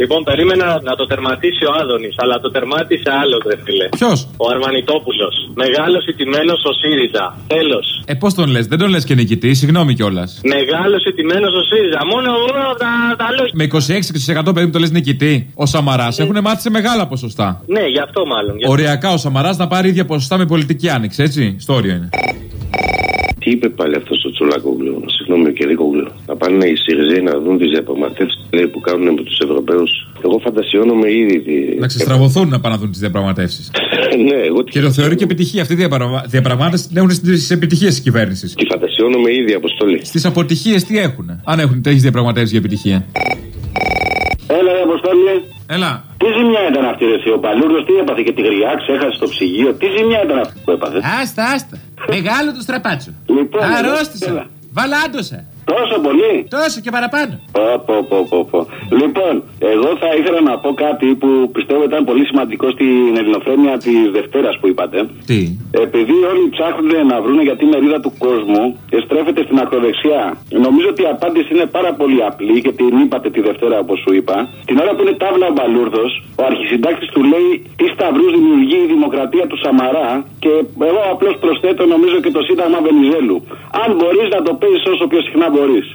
Λοιπόν, περίμενα να το τερματίσει ο Άδωνης, αλλά το τερμάτισε άλλος, ρε φίλε. Ποιος; Ο Αρμανιτόπουλος. Μεγάλο ηττημένο ο ΣΥΡΙΖΑ. Τέλος. Ε, πώς τον λες, δεν τον λες και νικητή, συγγνώμη κιόλας. Μεγάλο ηττημένο ο ΣΥΡΙΖΑ. Μόνο, μόνο τα, τα λόγια. Με 26% περίπου το λες νικητή. Ο Σαμαράς έχουν μάθει σε μεγάλα ποσοστά. Ναι, γι' αυτό μάλλον. γι' αυτό. Οριακά ο Σαμαράς να πάρει ίδια ποσοστά με πολιτική άνοιξη, έτσι; Στο όριο είναι. Τι είπε πάλι αυτός στο Τσολάκογλου, συγγνώμη ο Κερίκογλου, να πάνε οι Σιριζέοι να δουν τις διαπραγματεύσεις που κάνουν με τους Ευρωπαίους. Εγώ φαντασιώνομαι ήδη. Τι... Να ξεστραβωθούν να πάνε να δουν τις διαπραγματεύσεις. ναι, εγώ Και το θεωρεί και επιτυχία. Αυτή η διαπραγμα- διαπραγμάτευση την έχουν στι επιτυχίες της κυβέρνησης. τη φαντασιώνομαι ήδη αποστολή. Στις αποτυχίες τι έχουν, αν έχουν τέτοιε διαπραγματεύσει για επιτυχία; Έλα, ρε Αποστόλη. Έλα. Τι ζημιά ήταν αυτή, ρε Θεό Παλούρδος, τι έπαθε και τη γριά, ξέχασε το ψυγείο. Τι ζημιά ήταν αυτή που έπαθε. Άστα, άστα. Μεγάλο το στραπάτσο. Λοιπόν, έλα. Αρρώστησα. Βαλάντωσα. Τόσο πολύ. Τόσο και παραπάνω. Πω, πω, πω, πω, πω. Λοιπόν, εγώ θα ήθελα να πω κάτι που πιστεύω ήταν πολύ σημαντικό στην ελληνοφρένεια της Δευτέρας που είπατε. Τι; Επειδή όλοι ψάχνουν να βρουν για τη μερίδα του κόσμου και στρέφεται στην ακροδεξιά. Νομίζω ότι η απάντηση είναι πάρα πολύ απλή και την είπατε τη Δευτέρα όπως σου είπα. Την ώρα που είναι τάβλα ο Μπαλούρδος, ο αρχισυντάκτης του λέει τι σταυρούς δημιουργεί η δημοκρατία του Σαμαρά και εγώ απλώς προσθέτω νομίζω και το Σύνταγμα Βενιζέλου. Αν μπορείς να το παίζει όσο πιο συχνά μπορείς.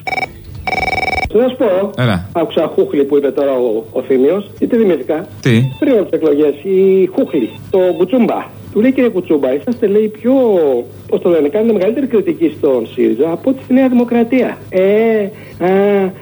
Να σου πω, Έλα. άκουσα χούχλι που είπε τώρα ο, ο Θήμιος, ή τι δημιουργικά. Τι; Πριν από τις εκλογές, η χούχλι, το Κουτσούμπα. Του λέει κύριε Κουτσούμπα, είσαστε λέει πιο. Πώ το λένε, κάνετε μεγαλύτερη κριτική στον ΣΥΡΙΖΑ από ότι στη Νέα Δημοκρατία. Ε, α,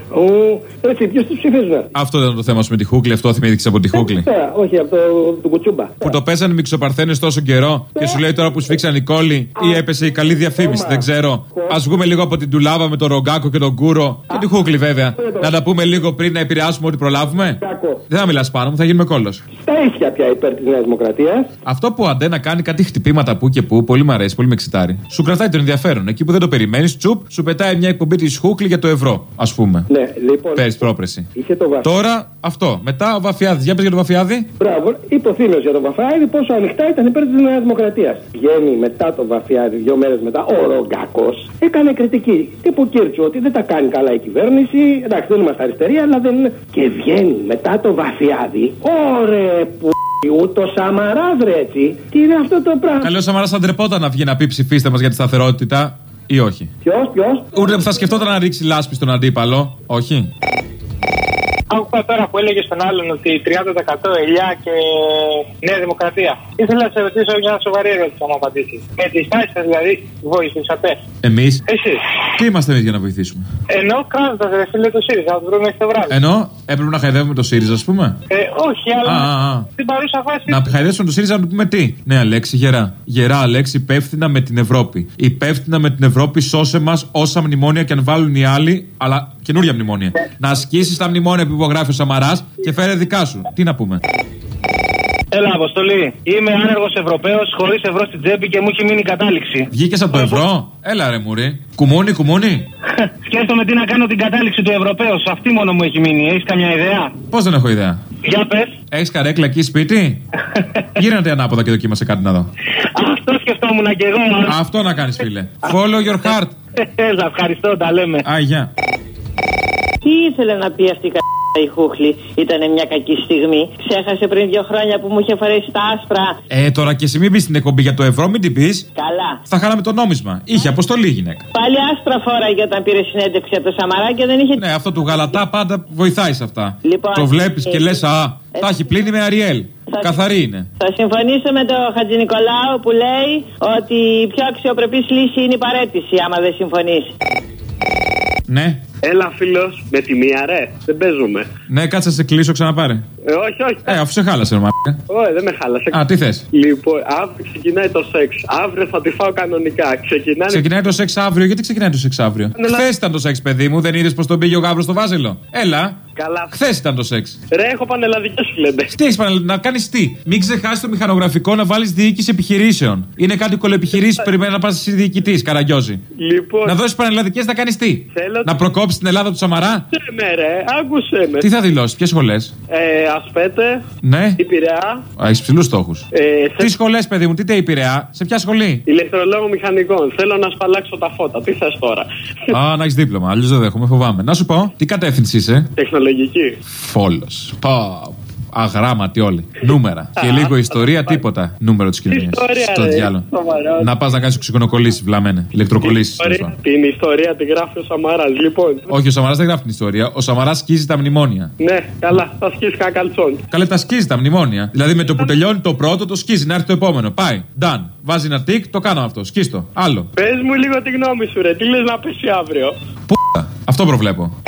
ου. Έτσι, ποιος του ψηφίζουν. Αυτό ήταν το θέμα σου με τη Χούκλη, αυτό θυμήθηκες από τη Χούκλη. Τώρα, όχι από το, το Κουτσούμπα. Που το πέσανε μυξοπαρθένε τόσο καιρό και σου λέει τώρα που σφίξαν οι κώλοι ή έπεσε η καλή διαφήμιση, δεν ξέρω. Ας βγούμε λίγο από την ντουλάπα με τον Ρογκάκο και τον Κούρο και τη Χούκλη βέβαια. Να τα πούμε λίγο πριν να επηρεάσουμε ό,τι προλάβουμε. Δεν θα μιλάς πάνω μου, θα γίνουμε κώλο. Τα ίσια πια υπέρ της Νέας Δημοκρατίας. Αυτό που αντέ να κάνει κάτι χτυπήματα που και που, πολύ μ' αρέσει, πολύ με εξιτάρει. Σου κρατάει το ενδιαφέρον. Εκεί που δεν το περιμένεις, τσουπ, σου πετάει μια εκπομπή της Χούκλη για το ευρώ, ας πούμε. Ναι, λοιπόν. Πέρυσι πρόπρεση. Είχε το βαθμό. Τώρα αυτό. Μετά ο Βαφιάδης. Για πες για το Βαφιάδη. Μπράβο, είπε ο Θήμιος για τον Βαφιάδη πόσο ανοιχτά ήταν υπέρ της Νέας Δημοκρατίας. Βγαίνει μετά τον Βαφιάδη, δύο μέρες μετά, ο Ρογκάκος. Έκανε κριτική τύπου Κίρτσου ότι δεν τα κάνει καλά η κυβέρνηση. Εντάξει, δεν είμαστε αριστεροί, αλλά δεν είναι. Και βγαίνει μετά τον Βαφιάδη. Ωρε που. Ούτως Σαμαρά βρε έτσι. Τι είναι αυτό το πράγμα; Καλό Σαμαράς θα ντρεπόταν να βγει να πει ψηφίστε μας για τη σταθερότητα ή όχι; Ποιος, ποιος; Ούτε που θα σκεφτόταν να ρίξει λάσπη στον αντίπαλο. Όχι; Άκουγα τώρα που έλεγε στον άλλον ότι 30% ελιά και Νέα Δημοκρατία. Ήθελα να σε ρωτήσω μια σοβαρή ερώτηση, αν μου απαντήσεις. Με τι τάσει σας δηλαδή βοηθήσατε. Εμείς. Εσείς. Τι είμαστε εμείς για να βοηθήσουμε. Ενώ κράζοντα ρε φίλε το ΣΥΡΙΖΑ, να το βρούμε στο βράδυ. Ενώ έπρεπε να χαϊδεύουμε το ΣΥΡΙΖΑ, ας πούμε. Ε, όχι, αλλά Α, α, α. στην παρούσα φάση. Να χαϊδεύσουμε το ΣΥΡΙΖΑ να του πούμε τι. Ναι, Αλέξη, γερά. Γερά, Αλέξη, υπεύθυνα με την Ευρώπη. Υπεύθυνα με την Ευρώπη, σώσε μας όσα μνημόνια και αν βάλουν οι άλλοι, αλλά καινούρια μνημόνια. Να ασκήσεις τα μνημόνια που υπογράφει ο Σαμαράς και φέρε δικά σου. Τι να πούμε. Έλα, Αποστολή. Είμαι άνεργος Ευρωπαίος, χωρίς ευρώ στην τσέπη και μου έχει μείνει η κατάληξη. Βγήκες από το ευρώ; Έλα ρε μουρή. Κουμούνι, κουμούνι. Σκέφτομαι τι να κάνω την κατάληξη του Ευρωπαίου. Αυτή μόνο μου έχει μείνει. Έχεις καμιά ιδέα; Πώς δεν έχω ιδέα; Για πες. Έχεις καρέκλα εκεί σπίτι; Γύρνατε ανάποδα και δοκίμασε κάτι να δω. Αυτό σκεφτόμουν και εγώ. Αυτό να κάνεις, φίλε. Follow your heart. Έλα, ευχαριστώ, τα λέμε. Α, γεια. Τι ήθελε να πει αυτή η κα... η Χούχλη. Ήταν μια κακή στιγμή. Ξέχασε πριν δύο χρόνια που μου είχε φορέσει τα άσπρα. Ε, τώρα και εσύ μην πεις στην εκπομπή για το ευρώ, μην την πεις. Καλά. Θα χάλαμε το νόμισμα. Είχε αποστολή γυναίκα. Πάλι άσπρα φόραγε όταν πήρε συνέντευξη από το Σαμαρά και δεν είχε. Ναι, αυτό του γαλατά πάντα βοηθάει σε αυτά. Λοιπόν, το βλέπεις και ε, λες, Α, ε, τα έχει πλύνει με Αριέλ. θα- Καθαρή είναι. Θα συμφωνήσω με τον Χατζη Νικολάου που λέει ότι η πιο αξιοπρεπής λύση είναι η παρέτηση, άμα δεν συμφωνείς. Ναι, Έλα, φίλος, με τη μία, ρε. Δεν παίζουμε. ναι, κάτσε να σε κλείσω, ξαναπάρε. Ε, όχι, όχι. Ε, αφού σε χάλασε, ρε μαλάκα. Όχι, δεν με χάλασε. Α, τι θες; Λοιπόν, αύριο ξεκινάει το σεξ. Αύριο θα τη φάω κανονικά. Ξεκινάνε. Ξεκινάει το σεξ αύριο, γιατί ξεκινάει το σεξ αύριο; Ναι, Χθες ήταν το σεξ, παιδί μου, δεν είδες πως τον πήγε ο γάβρος στο βάζελο; Έλα. Καλά. Χθες ήταν το σεξ. Ρε, έχω πανελλαδικές φλέμπε. Τι έχεις να κάνεις τι; Μην ξεχάσεις το μηχανογραφικό να βάλεις διοίκηση επιχειρήσεων. Είναι κάτι κολοεπιχειρήσεις που περιμένει να πας εσύ διοικητής, καραγκιόζη. Λοιπόν, Να δώσεις πανελλαδικές να κάνεις τι; Θέλω- Να προκόψεις κόψει την Ελλάδα του Σαμαρά; Άκουσε με, ρε, άκουσε με. Τι θα δηλώσει, ποιες σχολές; Ε, Ασπέτε, Ναι. η Πειραιά, Έχεις ψηλούς στόχους. ε, Τι σε σχολές, παιδί μου, τι τε Πειραιά, σε ποια σχολή; ηλεκτρολόγο μηχανικών. Θέλω να σπαλάξω τα φώτα. Τι θες τώρα; Α, να έχεις δίπλωμα, αλλιώς δεν δέχομαι, φοβάμαι. Να σου πω, τι κατεύθυνση είσαι; Τεχνολογική. Φόλος. Αγράμματοι όλοι. Νούμερα. Και λίγο ιστορία, τίποτα. Νούμερο της κοινωνίας. Ιστορία, Στο ρε. διάλογο. Σοβαρά. Να πας να κάνεις οξυγονοκολλήσεις, βλαμμένε. Ηλεκτροκολλήσεις. Ιστορία- Την ιστορία τη γράφει ο Σαμαράς. Λοιπόν, Όχι, ο Σαμαράς δεν γράφει την ιστορία. Ο Σαμαράς σκίζει τα μνημόνια. ναι, καλά, θα σκίσει κακαλτσόν. Καλέ τα σκίζει τα μνημόνια. Δηλαδή με το που τελειώνει το πρώτο, το σκίζει να έρθει το επόμενο. Πάει. Done. Βάζει ένα τικ, το κάνω αυτό. Σκίστο. Άλλο. Πες μου λίγο τη γνώμη σου, ρε. Τι λες να πέσει αύριο; Πού. Αυτό προβλέπω.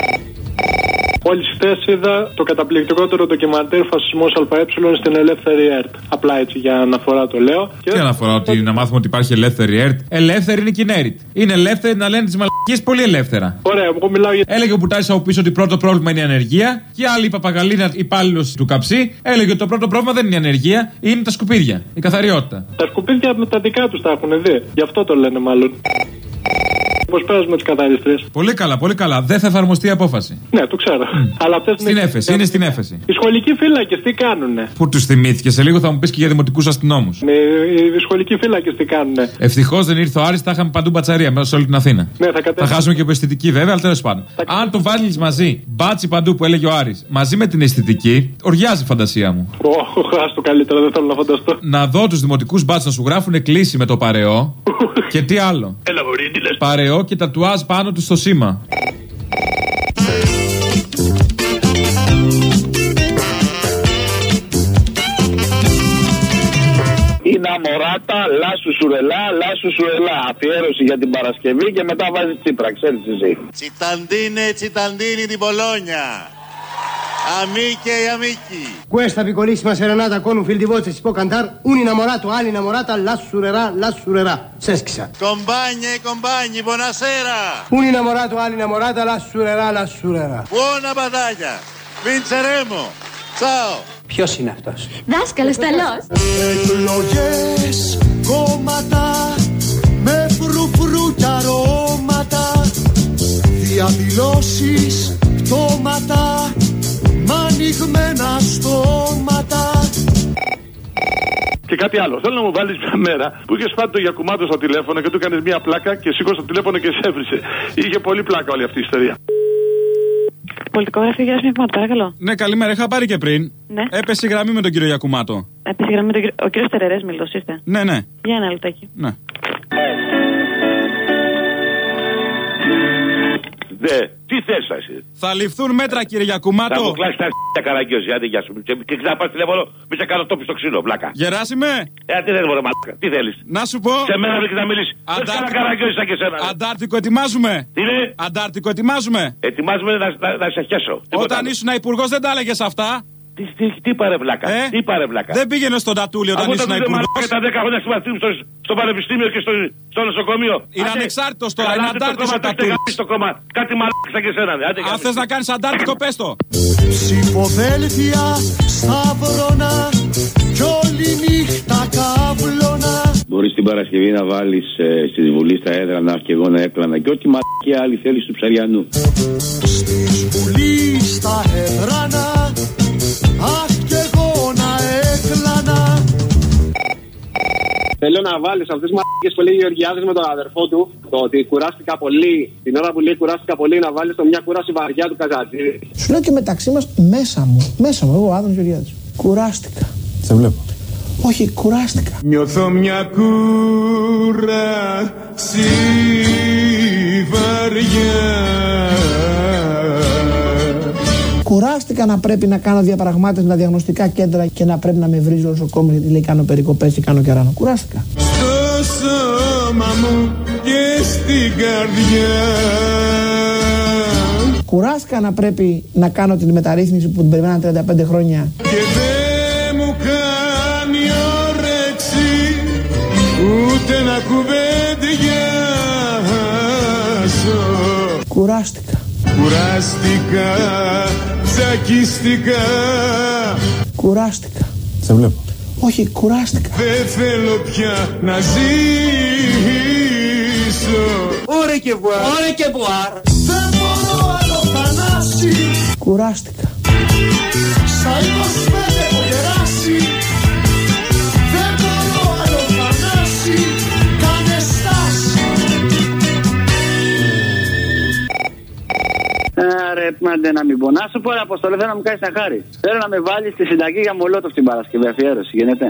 Μόλι χθε είδα το καταπληκτικότερο ντοκιμαντέρ Φασισμός ΑΕ στην ελεύθερη ΕΡΤ. Απλά έτσι για αναφορά το λέω. Και Τι αναφορά ότι να μάθουμε ότι υπάρχει ελεύθερη ΕΡΤ. Ελεύθερη είναι και η ΝΕΡΙΤ. Είναι ελεύθερη να λένε τις μαλακίες πολύ ελεύθερα. Ωραία, εγώ μιλάω για. Έλεγε ο Μπουτάρη από πίσω ότι πρώτο πρόβλημα είναι η ανεργία. Και άλλη παπαγαλίνα υπάλληλο του καψί έλεγε ότι το πρώτο πρόβλημα δεν είναι η ανεργία, είναι τα σκουπίδια. Η καθαριότητα. Τα σκουπίδια με τα δικά τους τα έχουν δει. Γι' αυτό το λένε μάλλον. Πώ πέρασουμε τις καθαρίστριε. Πολύ καλά, πολύ καλά. Δεν θα εφαρμοστεί η απόφαση. Ναι, το ξέρω. Αλλά αυτές Στην έφεση, είναι στην έφεση. Οι σχολικοί φύλακες τι κάνουνε; Πού τους θυμήθηκες, σε λίγο θα μου πεις και για δημοτικούς αστυνόμους. Ναι, Οι σχολικοί φύλακες τι κάνουνε; Ευτυχώς δεν ήρθε ο Άρης, θα είχαμε παντού μπατσαρία μέσα σε όλη την Αθήνα. Ναι, θα Θα κατέβει. χάσουμε και από αισθητική βέβαια, αλλά τέλος πάντων. Αν το βάλει μαζί, μπάτσι παντού που έλεγε ο Άρης, μαζί με την αισθητική, οριάζει η φαντασία μου. Ω, άστο καλύτερα, δεν θέλω να φανταστώ. Να δω τους δημοτικούς μπάτσους να σου γράφουν κλίση με το παρεό και τι άλλο. Έλα, μπορεί, τι λες. Παρεό και τατουάζ πάνω του στο σήμα. Είναι αμοράτα, λάσου σουρελά, λάσου σουρελά. Αφιέρωση για την Παρασκευή και μετά βάζεις τσίπρα, ξέρεις εσύ. Cittadine e cittadini di Bologna, Αμίκη, αμίκη. Κουέστα πικολίση μας ερανάτα κόνου φιλτιβότσε υπό καντάρ. Ούνι να μωράτο, άλλη να μωράτα, λα σουρερά, λα σουρερά. Σέσκησα. Κομπάνιε, κομπάνιε, μπονασέρα. Άλλη να μωράτα, λα σουρερά, λα σουρερά. Τσαο. Ποιος είναι αυτός; Δάσκαλος, ταλό. Εκλογές, κόμματα με φρουφρού. Διαδηλώσεις, πτώματα μ' ανοιγμένα στόματα. Και κάτι άλλο. Θέλω να μου βάλεις μια μέρα που είχες πάρει το Γιακουμάτο στο τηλέφωνο και του έκανες μια πλάκα και σήκωσε το τηλέφωνο και σε έβρισε. Είχε πολύ πλάκα όλη αυτή η ιστορία. Πολιτικό γραφείο Γιάννης Πνευματά, παρακαλώ. Ναι, καλημέρα, είχα πάρει και πριν. Ναι. Έπεσε η γραμμή με τον κύριο Γιακουμάτο. Επίση, γραμμή τον κύριο- ο κύριος Τερερές, μιλτό είστε. Ναι, ναι, Για ένα λεπτάκι. ναι. Ναι, τι θες εσύ; Θα ληφθούν μέτρα, κύριε Θα Γιακουμάτο. μου κλάσεις τα τα καραγκιόζη, άντε γεια σου. Και, και ξαναπά τηλέφωνο, μη σε κάνω τόπι στο ξύλο, βλάκα. Γεράσιμε, Ε, τι δεν μπορεί, μαλάκα. Τι θέλεις. να σου πω. Σε μένα βρήκε να μιλήσεις. Δεν Αντάρτικο. κάνα καραγκιόζη σαν και σένα. ρε. Αντάρτικο ετοιμάζουμε. Τι είναι, Αντάρτικο ετοιμάζουμε. ετοιμάζουμε να, να, να σε χέσω. Τίποτα Όταν άλλο. ήσουν υπουργός δεν τα έλεγες αυτά. Τι, τι, τι πάρε βλάκα. Ε; Τι πάρε βλάκα. Δεν πήγαινε στον Τατούλη όταν Αφού ήσουν τα υπουργός. μαλάκα τα 10 χρόνια συμμαθήμου στο, στο πανεπιστήμιο και στο, στο νοσοκομείο. Είναι Άντε, ανεξάρτητος τώρα, καλά, είναι άντε το αντάρτης κόμμα, ο το έχετε Τατούλης. γαμίσει το κόμμα. Κάτι μαλάκα σαν και σένα. ρε. Άντε, Αν γαμίσει. θες να κάνεις αντάρτικο, πες το. Ψηφοδέλτια, σταυρώνα, κι όλη νύχτα καύλωνα. Μπορείς την Παρασκευή να βάλεις στη Βουλή στα έδρανα και εγώ να έπλανα και ό,τι μαλακία άλλη θέλεις του ψαριανού. Στη Βουλή στα έδρανα, να βάλεις αυτές τις μαλακίες που λέει ο Γεωργιάδης με τον αδερφό του. Το ότι κουράστηκα πολύ. Την ώρα που λέει κουράστηκα πολύ να βάλεις το μια κούραση βαριά του Καζατζή. Σου λέω και μεταξύ μας μέσα μου, μέσα μου, εγώ ο Άδωνος Γεωργιάδης. Κουράστηκα. Σε βλέπω. Όχι, κουράστηκα. Νιώθω μια κούραση βαριά. Κουράστηκα να πρέπει να κάνω διαπραγμάτευση με τα διαγνωστικά κέντρα και να πρέπει να με βρίζει όλο ο κόμμα γιατί λέει κάνω περικοπές και κάνω κεράνο. Κουράστηκα. στο σώμα μου και στην καρδιά. Κουράστηκα να πρέπει να κάνω την μεταρρύθμιση που την περιμέναν 35 χρόνια Και δεν μου κάνει όρεξη ούτε να κουβεντιάσω. Κουράστηκα. Κουράστηκα, τσακίστηκα, Κουράστηκα. Σε βλέπω. Όχι, κουράστηκα. δεν θέλω πια να ζήσω. Ωρε και βουάρ. Ωρε και βουάρ. Δεν μπορώ Κουράστηκα. Στα 25 έχω γεράσει Άρε, μάντε να μην πω. Να σου πω, ρε Αποστολή, θέλω να μου κάνεις τα χάρη. Θέλω να με βάλεις στη συνταγή για μολότοφ την Παρασκευή. Αφιέρωση, γίνεται.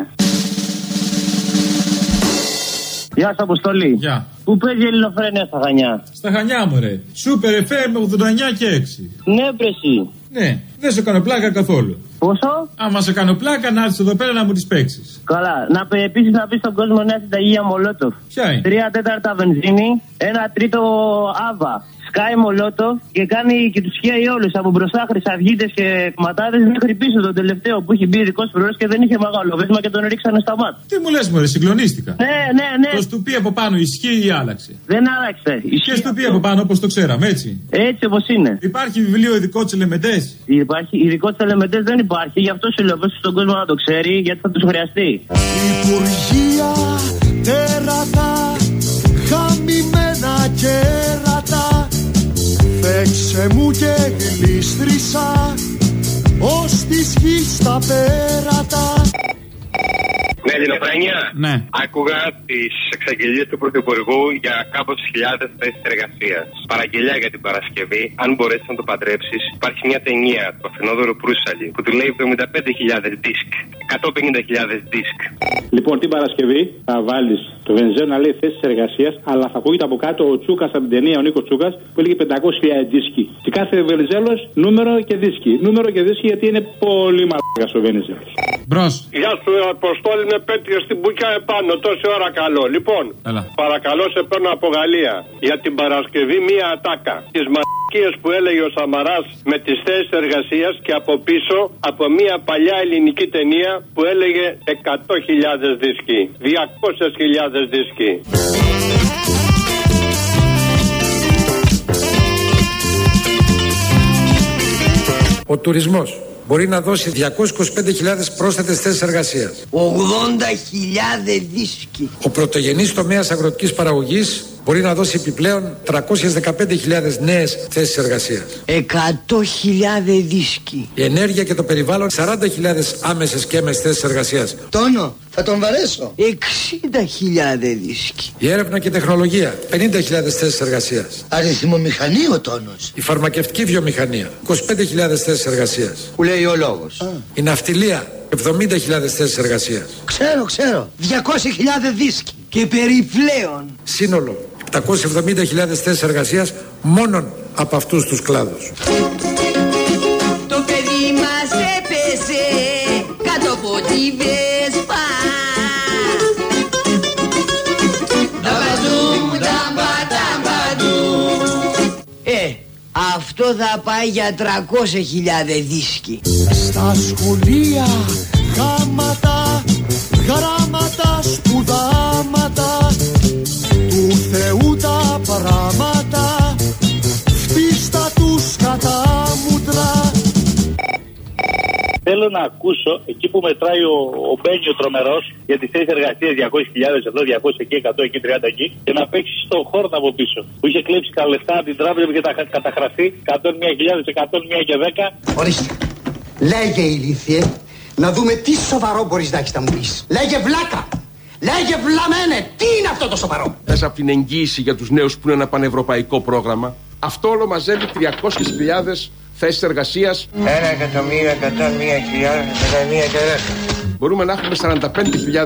Γεια σα, Αποστολή. Γεια. Πού παίζει η ελληνοφρένεια στα Χανιά; Στα χανιά μου, ρε. Σούπερ FM 89 και 6. Ναι, πρεσί. Ναι, δεν σε κάνω πλάκα καθόλου. Πόσο; Άμα σε κάνω πλάκα, να έρθεις εδώ πέρα να μου τις παίξεις. Καλά. Να πει επίσης να πεις στον κόσμο νέα συνταγή για μολότοφ. Ποια είναι; Τρία τέταρτα βενζίνη, ένα τρίτο άβα. Σκάει μολότοφ και κάνει και του χαίει όλους από μπροστά χρυσαυγίτες και κομματάδε μέχρι πίσω τον τελευταίο που είχε μπει ειδικός φρουρός και δεν είχε μεγάλο βέσμα και τον ρίξανε στα μάτια. Τι μου λες, Μωρέ, συγκλονίστηκα. Ναι, ναι, ναι. Το στουπί από πάνω ισχύει ή άλλαξε; Δεν άλλαξε. Και στουπί από πάνω όπως το ξέραμε, έτσι; Έτσι όπως είναι. Υπάρχει βιβλίο ειδικό της Ελεμεντέ. Υπάρχει ειδικό της Ελεμεντέ δεν υπάρχει, γι' αυτό σου λέω πες στον κόσμο να το ξέρει γιατί θα τους χρειαστεί. Υπουργεία, τέρατα, χαμημένα κέρατα Φέξε μου και γλίστρισα ως της γης τα πέρατα Ναι, Ελληνοφρένια. Ναι. Άκουγα τις εξαγγελίες του Πρωθυπουργού για κάμποσε χιλιάδες θέσεις εργασίας. Παραγγελιά για την Παρασκευή, αν μπορέσεις να το παντρέψεις, υπάρχει μια ταινία του Αθηνόδωρου Προύσαλη που του λέει 75.000 δίσκ. 150.000 δίσκ. Λοιπόν, την Παρασκευή θα βάλεις το βενζέο να λέει θέσεις εργασίας, αλλά θα ακούγεται από κάτω ο Τσούκας από την ταινία, ο Νίκος Τσούκας, που έλεγε 500.000 δίσκοι. Και κάθε βενζέλο νούμερο και δίσκοι. Νούμερο και δίσκοι γιατί είναι πολύ μαλάκα ο βενζέλο. Μπρος. Γεια σου, Αποστόλη, με πέτυχε στην μπουκιά επάνω. Τόση ώρα καλό. Λοιπόν, Έλα. παρακαλώ σε παίρνω από Γαλλία για την Παρασκευή μία ατάκα. Τις μαλακίες που έλεγε ο Σαμαράς με τις θέσεις εργασίας και από πίσω από μία παλιά ελληνική ταινία που έλεγε 100.000 δίσκοι. 200.000 δίσκοι. Ο τουρισμός μπορεί να δώσει 225.000 πρόσθετες θέσεις εργασίας. 80.000 δίσκοι. Ο πρωτογενής τομέας αγροτικής παραγωγής μπορεί να δώσει επιπλέον 315.000 νέες θέσεις εργασίας. 100.000 δίσκοι. Η ενέργεια και το περιβάλλον 40.000 άμεσες και έμεσες θέσεις εργασίας. Τόνο, θα τον βαρέσω. 60.000 δίσκοι. Η έρευνα και η τεχνολογία 50.000 θέσεις εργασίας. Αριθμομηχανή ο τόνος. Η φαρμακευτική βιομηχανία 25.000 θέσεις εργασίας. Που λέει ο λόγος. Η ναυτιλία 70.000 θέσεις εργασίας. Ξέρω, ξέρω. 200.000 δίσκοι. Και περιπλέον. Σύνολο 770.000 θέσεις εργασίας μόνον από αυτούς τους κλάδους. Το παιδί μας έπεσε κάτω από τη Βεσπά Ταμπαντούμ, ταμπα, ταμπαντούμ Ε, αυτό θα πάει για 300.000 δίσκοι. Στα σχολεία γάματα, γράμματα, σπουδάματα Θέλω να ακούσω εκεί που μετράει ο, ο Μπένιο τρομερός για τι θέσει εργασίας 200.000 εδώ, 200 εκεί, 100 εκεί, 30 εκεί και να παίξει στον χώρο από πίσω. Που είχε κλέψει τα λεφτά από την τράπεζα και τα είχα καταγραφεί 101.000, 101 και 10. Ορίστε. Λέγε ηλίθιε, να δούμε τι σοβαρό μπορείς να έχεις να μου πεις. Λέγε βλάκα. Λέγε βλαμένε. Τι είναι αυτό το σοβαρό; Μέσα από την εγγύηση για τους νέους που είναι ένα πανευρωπαϊκό πρόγραμμα, αυτό όλο μαζεύει 300.000 θέσεις εργασίας. Ένα εκατομμύριο, εκατόν μία χιλιάδες, εκατόν μία και δέκα. Μπορούμε να έχουμε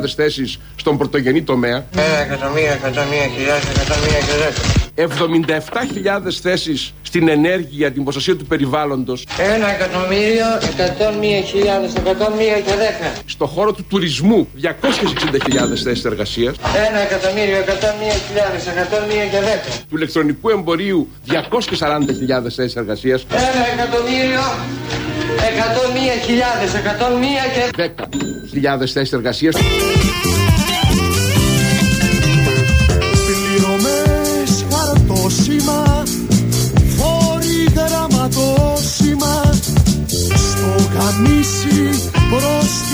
45.000 θέσεις στον πρωτογενή τομέα. Ένα εκατομμύριο, εκατόν μία χιλιάδες, εκατόν μία και δέκα. 77.000 θέσεις στην ενέργεια, την προστασία του περιβάλλοντος. Ένα εκατομμύριο, εκατόν μία χιλιάδες, εκατόν μία και δέκα. Στο χώρο του τουρισμού 260.000 θέσεις εργασίας. Ένα εκατομμύριο, εκατόν μία χιλιάδες, εκατόν μία και δέκα. Του ηλεκτρονικού εμπορίου 240.000 θέσεις εργασίας. Ένα εκατομμύριο, εκατόν μία χιλιάδες, εκατόν μία και 10.000 θέσεις εργασίας. Πληρωμές χαρτόσημα Φόροι γραμματόσημα Στο γαμίσι πρόστιμα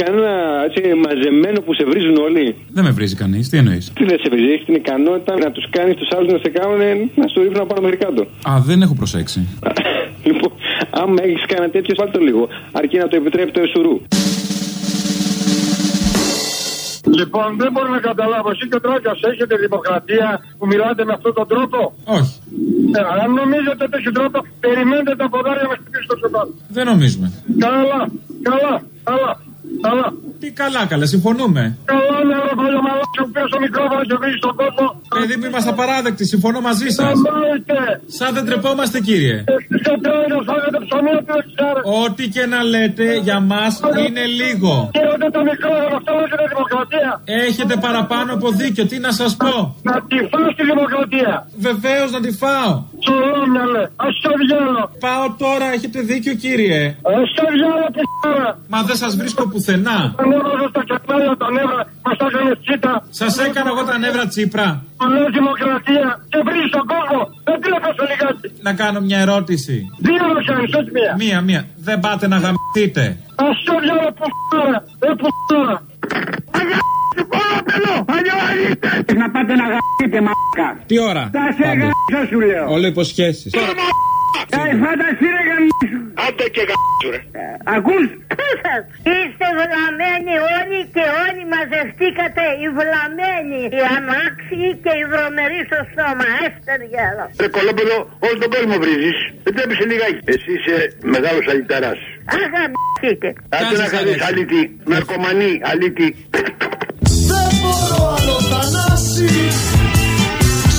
κανένα έτσι, μαζεμένο που σε βρίζουν όλοι; Δεν με βρίζει κανείς, τι εννοείς; Τι δεν σε βρίζει, έχεις την ικανότητα να τους κάνεις τους άλλους να σε κάνουν να στο ρίχνουν πάνω μέχρι κάτω; Α, δεν έχω προσέξει. Λοιπόν, άμα έχεις κανένα τέτοιο, βάλτε το λίγο. Αρκεί να το επιτρέπει το εσουρού. Λοιπόν, δεν μπορώ να καταλάβω. Εσύ και ο Τρόικα έχετε δημοκρατία που μιλάτε με αυτόν τον τρόπο; Όχι. Ε, αν νομίζετε τέτοιο τρόπο, περιμένετε τα ποδάρια να χτυπήσει το σωτά. Δεν νομίζουμε. Καλά, καλά, καλά. Καλά. Τι καλά, καλά, συμφωνούμε. Καλά είναι ρε παλιό μαλάκι που πήρε στο μικρόφωνο και βρίζει στον κόσμο. Παιδί μου, είμαστε απαράδεκτοι, συμφωνώ μαζί σας. Σταμάτε. Σαν δεν τρεπόμαστε, κύριε. Εσείς ο Τρόικας φάγατε ψωμί από την εξάρα. Ό,τι και να λέτε για μας είναι λίγο. Κύριε το μικρόφωνο, αυτό είναι δημοκρατία. Έχετε παραπάνω από δίκιο, τι να σας πω; Να τη φάω στη δημοκρατία. Βεβαίως να τη φάω. Τσολόμιαλε, ας το διάλο. Πάω τώρα, έχετε δίκιο, κύριε. Ας το διάλο που χώρα. Μα δεν σας βρίσκω πουθενά. Ανέβαζα στα κεφάλια τα νεύρα, μας τα έκανε τσίτα. Σας έκανα εγώ τα νεύρα τσίπρα. Του λέω δημοκρατία και βρεις τον κόσμο. Δεν τι έπεσε λιγάκι. Να κάνω μια ερώτηση. Δύο να κάνεις, όχι μία. Μία, μία. Δεν πάτε να γαμπτείτε. Ας το διάλο που χώρα. Ε, που χώρα. Να πάτε να γαμπτείτε, μαλάκα. Τι ώρα; Τα σε γαμπτήσα σου λέω. Όλο υποσχέσεις. Ε, φανταστεί ρε γαμπτήσου. Άντε και γαμπτήσου ρε. Ακούς. Είστε βλαμμένοι όλοι και όλοι μαζευτήκατε οι βλαμμένοι, οι αμάξιοι και οι βρωμεροί στο στόμα. Έστε διάλο. Ρε κολόπεδο, όλο τον κόσμο βρίζεις. Δεν τρέπεσαι λιγάκι. Εσύ είσαι μεγάλος αλυταράς. Αγαμιστείτε. Άντε να κάνεις αλήτη, ναρκωμανή, αλήτη. Δεν μπορώ άλλο Θανάσης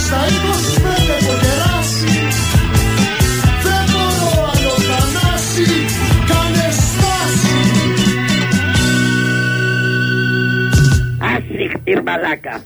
Στα 25 το κεράσι Δεν μπορώ άλλο Θανάση Κάνε στάση. Άσυχτη μαλάκα.